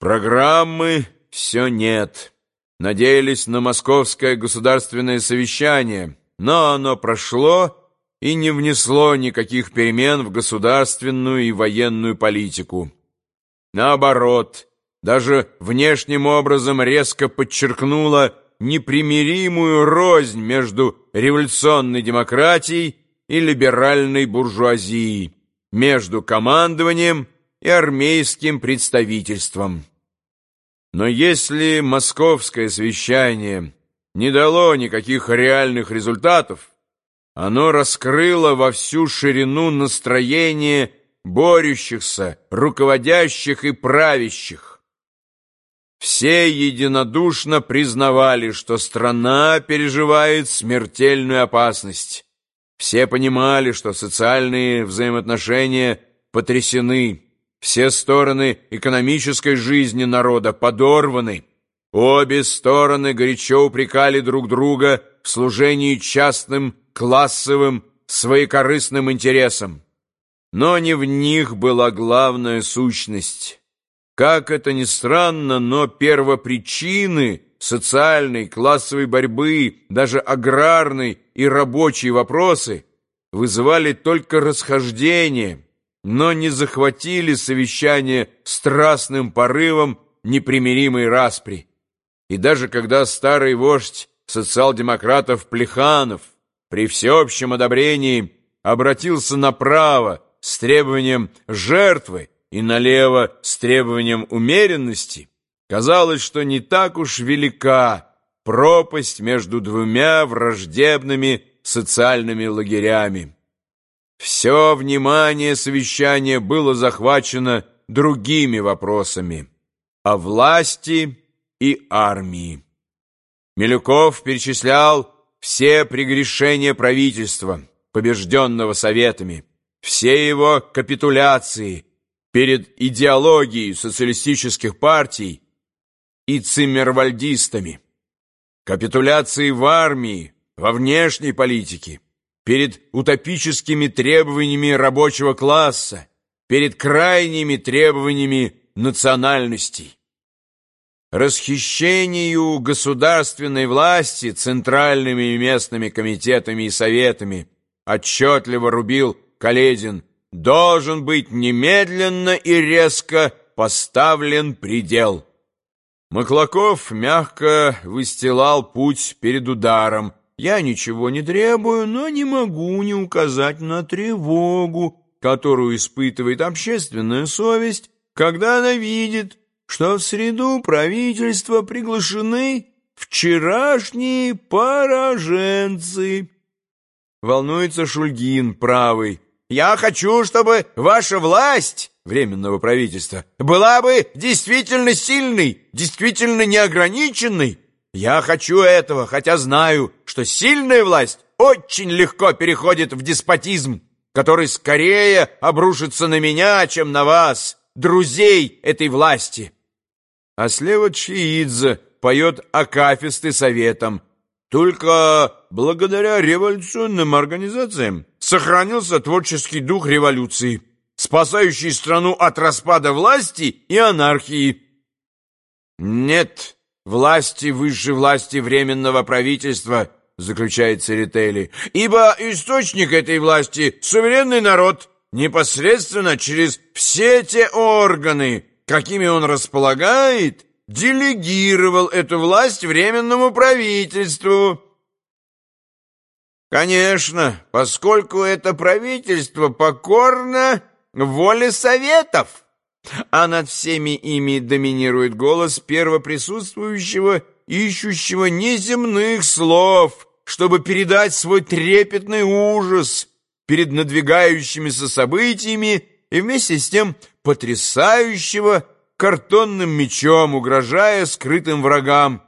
Программы все нет. Надеялись на московское государственное совещание, но оно прошло и не внесло никаких перемен в государственную и военную политику. Наоборот, даже внешним образом резко подчеркнуло непримиримую рознь между революционной демократией и либеральной буржуазией, между командованием и армейским представительством. Но если московское совещание не дало никаких реальных результатов, оно раскрыло во всю ширину настроение борющихся, руководящих и правящих. Все единодушно признавали, что страна переживает смертельную опасность. Все понимали, что социальные взаимоотношения потрясены, все стороны экономической жизни народа подорваны. Обе стороны горячо упрекали друг друга в служении частным, классовым, своекорыстным интересам. Но не в них была главная сущность. Как это ни странно, но первопричины социальной, классовой борьбы, даже аграрной и рабочей вопросы вызывали только расхождение – но не захватили совещание страстным порывом непримиримой распри. И даже когда старый вождь социал-демократов Плеханов при всеобщем одобрении обратился направо с требованием жертвы и налево с требованием умеренности, казалось, что не так уж велика пропасть между двумя враждебными социальными лагерями. Все внимание совещания было захвачено другими вопросами о власти и армии. Милюков перечислял все прегрешения правительства, побежденного советами, все его капитуляции перед идеологией социалистических партий и циммервальдистами, капитуляции в армии, во внешней политике, перед утопическими требованиями рабочего класса, перед крайними требованиями национальностей. Расхищению государственной власти центральными и местными комитетами и советами отчетливо рубил Каледин, должен быть немедленно и резко поставлен предел. Маклаков мягко выстилал путь перед ударом, я ничего не требую, но не могу не указать на тревогу, которую испытывает общественная совесть, когда она видит, что в среду правительства приглашены вчерашние пораженцы. Волнуется Шульгин, правый. Я хочу, чтобы ваша власть временного правительства была бы действительно сильной, действительно неограниченной, я хочу этого, хотя знаю, что сильная власть очень легко переходит в деспотизм, который скорее обрушится на меня, чем на вас, друзей этой власти. А слева Чиидзе поет акафисты советом. Только благодаря революционным организациям сохранился творческий дух революции, спасающий страну от распада власти и анархии. Нет, власти высшей власти Временного правительства, заключает Церетели, ибо источник этой власти – суверенный народ, непосредственно через все те органы, какими он располагает, делегировал эту власть Временному правительству. Конечно, поскольку это правительство покорно воле Советов а над всеми ими доминирует голос первоприсутствующего, ищущего неземных слов, чтобы передать свой трепетный ужас перед надвигающимися событиями и вместе с тем потрясающего картонным мечом, угрожая скрытым врагам,